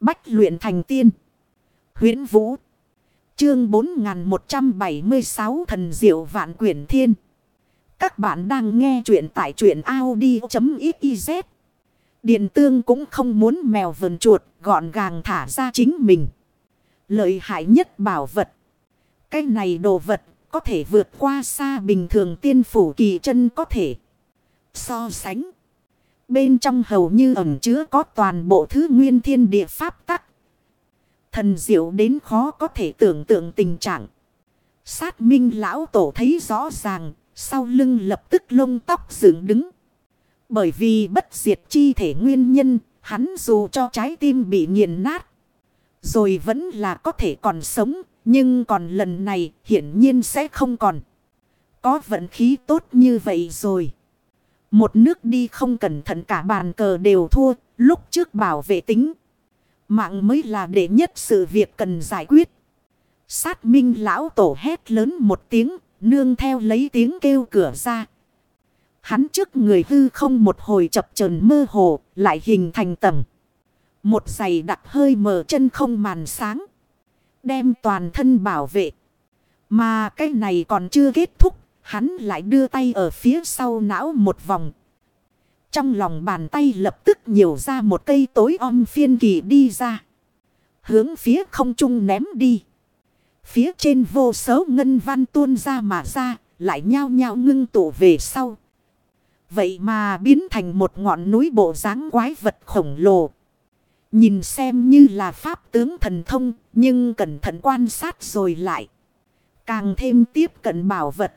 Bách luyện thành tiên. huyễn Vũ. Chương 4176 Thần Diệu Vạn Quyển Thiên. Các bạn đang nghe truyện tại truyện Audi.xyz. Điện tương cũng không muốn mèo vần chuột, gọn gàng thả ra chính mình. Lợi hại nhất bảo vật. Cái này đồ vật có thể vượt qua xa bình thường tiên phủ kỳ chân có thể so sánh. Bên trong hầu như ẩm chứa có toàn bộ thứ nguyên thiên địa pháp tắc. Thần diệu đến khó có thể tưởng tượng tình trạng. Sát minh lão tổ thấy rõ ràng, sau lưng lập tức lông tóc dựng đứng. Bởi vì bất diệt chi thể nguyên nhân, hắn dù cho trái tim bị nghiền nát. Rồi vẫn là có thể còn sống, nhưng còn lần này hiển nhiên sẽ không còn. Có vận khí tốt như vậy rồi. Một nước đi không cẩn thận cả bàn cờ đều thua, lúc trước bảo vệ tính. Mạng mới là đệ nhất sự việc cần giải quyết. Sát minh lão tổ hét lớn một tiếng, nương theo lấy tiếng kêu cửa ra. Hắn trước người hư không một hồi chập chờn mơ hồ, lại hình thành tầng. Một giày đặt hơi mở chân không màn sáng. Đem toàn thân bảo vệ. Mà cái này còn chưa kết thúc. Hắn lại đưa tay ở phía sau não một vòng. Trong lòng bàn tay lập tức nhiều ra một cây tối om phiên kỳ đi ra. Hướng phía không trung ném đi. Phía trên vô số ngân văn tuôn ra mà ra. Lại nhao nhao ngưng tụ về sau. Vậy mà biến thành một ngọn núi bộ dáng quái vật khổng lồ. Nhìn xem như là pháp tướng thần thông, nhưng cẩn thận quan sát rồi lại. Càng thêm tiếp cận bảo vật.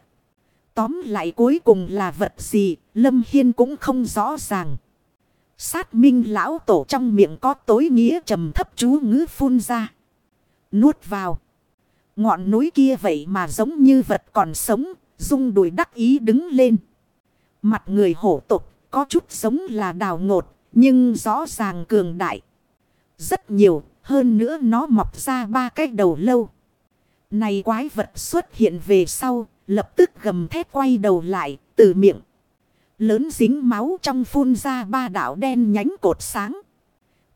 Tóm lại cuối cùng là vật gì, Lâm Hiên cũng không rõ ràng. Sát minh lão tổ trong miệng có tối nghĩa trầm thấp chú ngữ phun ra. Nuốt vào. Ngọn núi kia vậy mà giống như vật còn sống, rung đùi đắc ý đứng lên. Mặt người hổ tục, có chút giống là đào ngột, nhưng rõ ràng cường đại. Rất nhiều, hơn nữa nó mọc ra ba cái đầu lâu. Này quái vật xuất hiện về sau, lập tức gầm thét quay đầu lại, từ miệng. Lớn dính máu trong phun ra ba đảo đen nhánh cột sáng.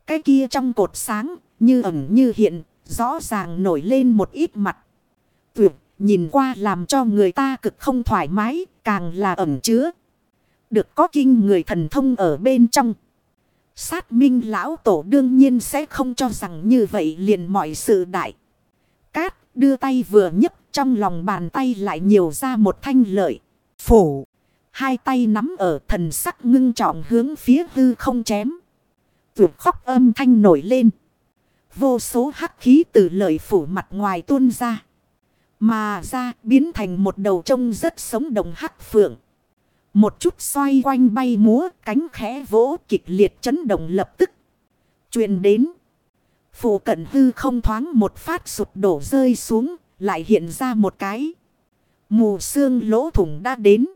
Cái kia trong cột sáng, như ẩn như hiện, rõ ràng nổi lên một ít mặt. Tuyệt, nhìn qua làm cho người ta cực không thoải mái, càng là ẩn chứa. Được có kinh người thần thông ở bên trong. Sát minh lão tổ đương nhiên sẽ không cho rằng như vậy liền mọi sự đại. Cát đưa tay vừa nhấc trong lòng bàn tay lại nhiều ra một thanh lợi. Phủ. Hai tay nắm ở thần sắc ngưng trọng hướng phía hư không chém. Vượt khóc âm thanh nổi lên. Vô số hắc khí từ lợi phủ mặt ngoài tuôn ra. Mà ra biến thành một đầu trông rất sống động hắc phượng. Một chút xoay quanh bay múa, cánh khẽ vỗ kịch liệt chấn động lập tức. truyền đến. Phủ cận hư không thoáng một phát sụp đổ rơi xuống, lại hiện ra một cái. Mù xương lỗ thủng đã đến.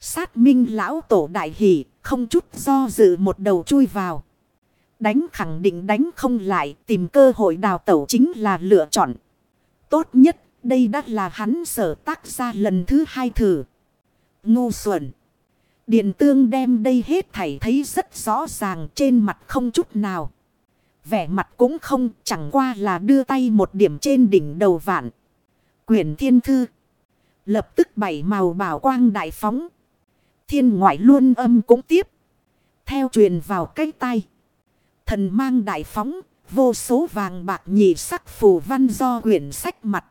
Sát minh lão tổ đại hỷ, không chút do dự một đầu chui vào. Đánh khẳng định đánh không lại, tìm cơ hội đào tẩu chính là lựa chọn. Tốt nhất, đây đã là hắn sở tác ra lần thứ hai thử ngu xuẩn. Điện tương đem đây hết thảy thấy rất rõ ràng trên mặt không chút nào. Vẻ mặt cũng không chẳng qua là đưa tay một điểm trên đỉnh đầu vạn. Quyển thiên thư. Lập tức bảy màu bảo quang đại phóng. Thiên ngoại luôn âm cũng tiếp. Theo truyền vào cái tay. Thần mang đại phóng. Vô số vàng bạc nhị sắc phù văn do quyển sách mặt.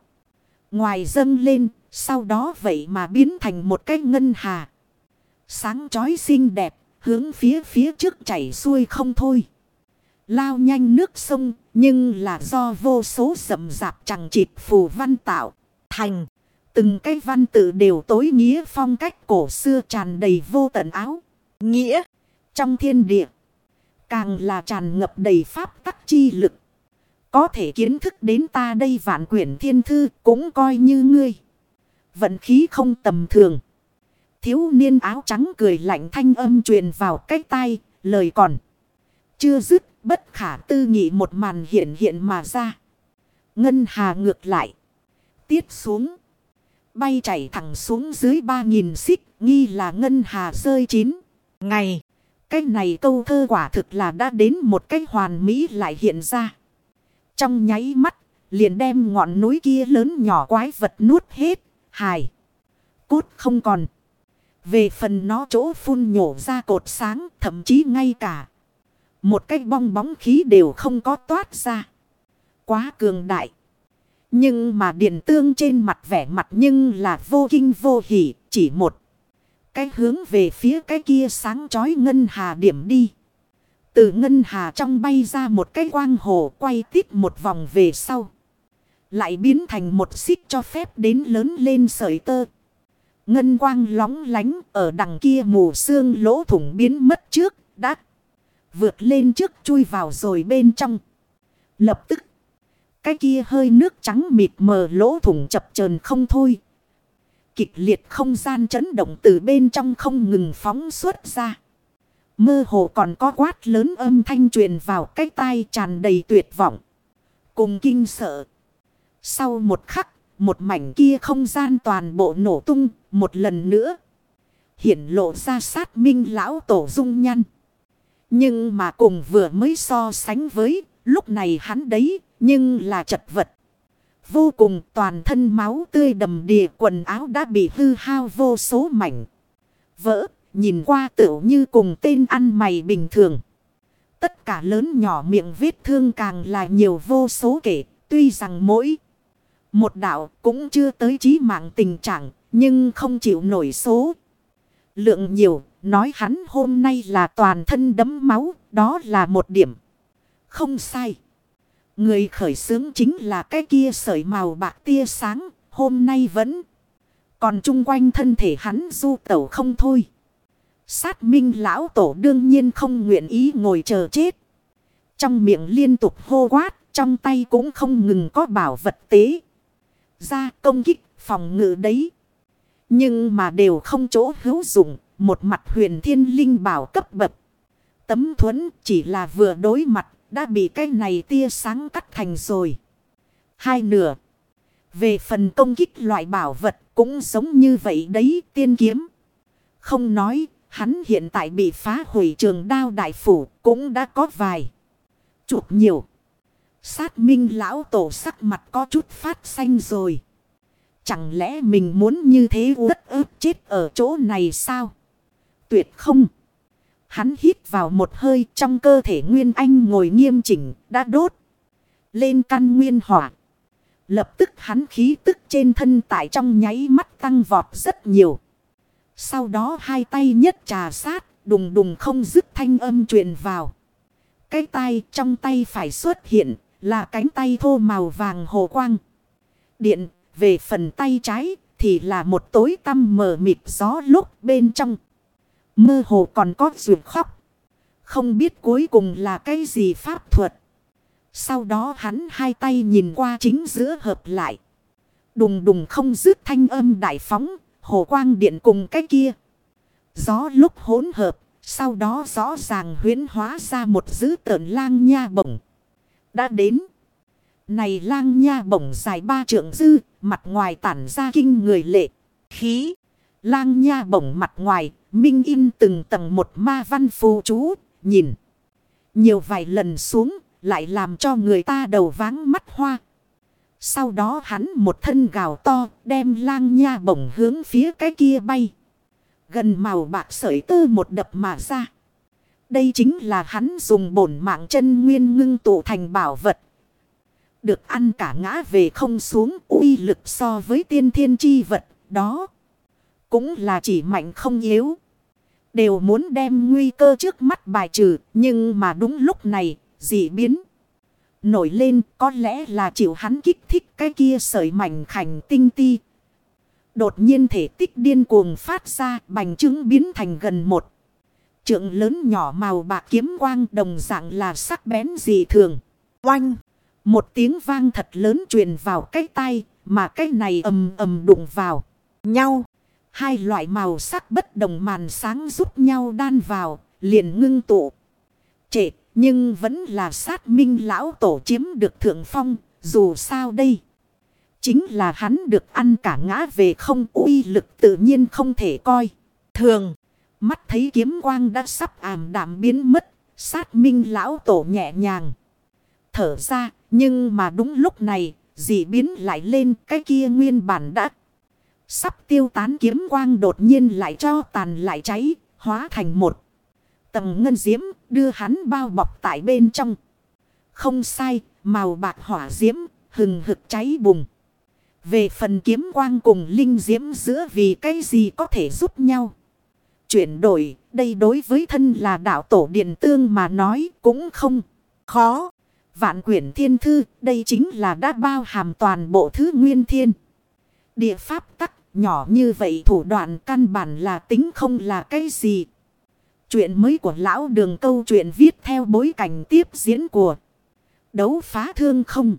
Ngoài dâng lên sau đó vậy mà biến thành một cái ngân hà. Sáng chói xinh đẹp, hướng phía phía trước chảy xuôi không thôi. Lao nhanh nước sông, nhưng là do vô số rậm rạp chẳng chịt phù văn tạo, thành. Từng cái văn tự đều tối nghĩa phong cách cổ xưa tràn đầy vô tận áo. Nghĩa, trong thiên địa, càng là tràn ngập đầy pháp tắc chi lực. Có thể kiến thức đến ta đây vạn quyển thiên thư cũng coi như ngươi. Vận khí không tầm thường. Thiếu niên áo trắng cười lạnh thanh âm truyền vào cái tai, lời còn. Chưa dứt, bất khả tư nghị một màn hiện hiện mà ra. Ngân hà ngược lại. Tiết xuống. Bay chảy thẳng xuống dưới ba nghìn xích, nghi là ngân hà rơi chín. Ngày. Cái này câu thơ quả thực là đã đến một cái hoàn mỹ lại hiện ra. Trong nháy mắt, liền đem ngọn núi kia lớn nhỏ quái vật nuốt hết, hài. Cốt không còn. Về phần nó chỗ phun nhổ ra cột sáng, thậm chí ngay cả. Một cái bong bóng khí đều không có toát ra. Quá cường đại. Nhưng mà điện tương trên mặt vẻ mặt nhưng là vô kinh vô hỉ, chỉ một. Cái hướng về phía cái kia sáng chói ngân hà điểm đi. Từ ngân hà trong bay ra một cái quang hồ quay tít một vòng về sau. Lại biến thành một xích cho phép đến lớn lên sợi tơ. Ngân quang lóng lánh ở đằng kia mù xương lỗ thủng biến mất trước, đã vượt lên trước chui vào rồi bên trong. Lập tức, cái kia hơi nước trắng mịt mờ lỗ thủng chập chờn không thôi. Kịch liệt không gian chấn động từ bên trong không ngừng phóng xuất ra. Mơ hồ còn có quát lớn âm thanh truyền vào cái tai tràn đầy tuyệt vọng. Cùng kinh sợ. Sau một khắc, một mảnh kia không gian toàn bộ nổ tung, một lần nữa. Hiển lộ ra sát minh lão tổ dung nhăn. Nhưng mà cùng vừa mới so sánh với, lúc này hắn đấy, nhưng là chật vật. Vô cùng toàn thân máu tươi đầm đìa quần áo đã bị hư hao vô số mảnh. Vỡ, nhìn qua tựu như cùng tên ăn mày bình thường. Tất cả lớn nhỏ miệng vết thương càng là nhiều vô số kể, tuy rằng mỗi một đạo cũng chưa tới chí mạng tình trạng, nhưng không chịu nổi số. Lượng nhiều, nói hắn hôm nay là toàn thân đấm máu, đó là một điểm. Không sai. Người khởi xướng chính là cái kia sợi màu bạc tia sáng, hôm nay vẫn. Còn chung quanh thân thể hắn du tẩu không thôi. Sát minh lão tổ đương nhiên không nguyện ý ngồi chờ chết. Trong miệng liên tục hô quát, trong tay cũng không ngừng có bảo vật tế. Ra công kích, phòng ngự đấy. Nhưng mà đều không chỗ hữu dụng, một mặt huyền thiên linh bảo cấp bậc. Tấm thuẫn chỉ là vừa đối mặt, đã bị cái này tia sáng cắt thành rồi. Hai nửa. Về phần công kích loại bảo vật cũng giống như vậy đấy tiên kiếm. Không nói, hắn hiện tại bị phá hủy trường đao đại phủ cũng đã có vài. Chụp nhiều. Sát minh lão tổ sắc mặt có chút phát xanh rồi. Chẳng lẽ mình muốn như thế uất ức chết ở chỗ này sao? Tuyệt không. Hắn hít vào một hơi trong cơ thể Nguyên Anh ngồi nghiêm chỉnh, đã đốt. Lên căn nguyên hỏa. Lập tức hắn khí tức trên thân tại trong nháy mắt tăng vọt rất nhiều. Sau đó hai tay nhất trà sát, đùng đùng không dứt thanh âm truyền vào. Cái tay trong tay phải xuất hiện, là cánh tay thô màu vàng hồ quang. Điện, về phần tay trái thì là một tối tăm mờ mịt gió lúc bên trong. Mơ hồ còn có ruột khóc. Không biết cuối cùng là cái gì pháp thuật. Sau đó hắn hai tay nhìn qua chính giữa hợp lại. Đùng đùng không dứt thanh âm đại phóng. Hồ quang điện cùng cái kia. Gió lúc hỗn hợp. Sau đó rõ ràng huyến hóa ra một dữ tợn lang nha bổng. Đã đến. Này lang nha bổng dài ba trượng dư. Mặt ngoài tản ra kinh người lệ. Khí. Lang nha bổng mặt ngoài Minh in từng tầng một ma văn phù chú, nhìn. Nhiều vài lần xuống, lại làm cho người ta đầu váng mắt hoa. Sau đó hắn một thân gào to, đem lang nha bổng hướng phía cái kia bay. Gần màu bạc sợi tơ một đập mà ra. Đây chính là hắn dùng bổn mạng chân nguyên ngưng tụ thành bảo vật. Được ăn cả ngã về không xuống uy lực so với tiên thiên chi vật đó. Cũng là chỉ mạnh không yếu. Đều muốn đem nguy cơ trước mắt bài trừ. Nhưng mà đúng lúc này, dị biến. Nổi lên có lẽ là chịu hắn kích thích cái kia sợi mảnh khảnh tinh ti. Đột nhiên thể tích điên cuồng phát ra bành trướng biến thành gần một. Trượng lớn nhỏ màu bạc kiếm quang đồng dạng là sắc bén dị thường. Oanh! Một tiếng vang thật lớn truyền vào cái tay mà cái này ầm ầm đụng vào nhau. Hai loại màu sắc bất đồng màn sáng giúp nhau đan vào, liền ngưng tụ. Trệ, nhưng vẫn là sát minh lão tổ chiếm được thượng phong, dù sao đây. Chính là hắn được ăn cả ngã về không uy lực tự nhiên không thể coi. Thường, Mắt thấy kiếm quang đã sắp ảm đạm biến mất. Sát minh lão tổ nhẹ nhàng. Thở ra. Nhưng mà đúng lúc này. Dị biến lại lên cái kia nguyên bản đã. Sắp tiêu tán kiếm quang đột nhiên lại cho tàn lại cháy. Hóa thành một. Tầng ngân diễm đưa hắn bao bọc tại bên trong. Không sai. Màu bạc hỏa diễm hừng hực cháy bùng. Về phần kiếm quang cùng linh diễm giữa vì cái gì có thể giúp nhau. Chuyển đổi, đây đối với thân là đạo tổ điện tương mà nói cũng không khó. Vạn quyển thiên thư, đây chính là đã bao hàm toàn bộ thứ nguyên thiên. Địa pháp tắc, nhỏ như vậy thủ đoạn căn bản là tính không là cái gì. Chuyện mới của lão đường câu chuyện viết theo bối cảnh tiếp diễn của đấu phá thương không.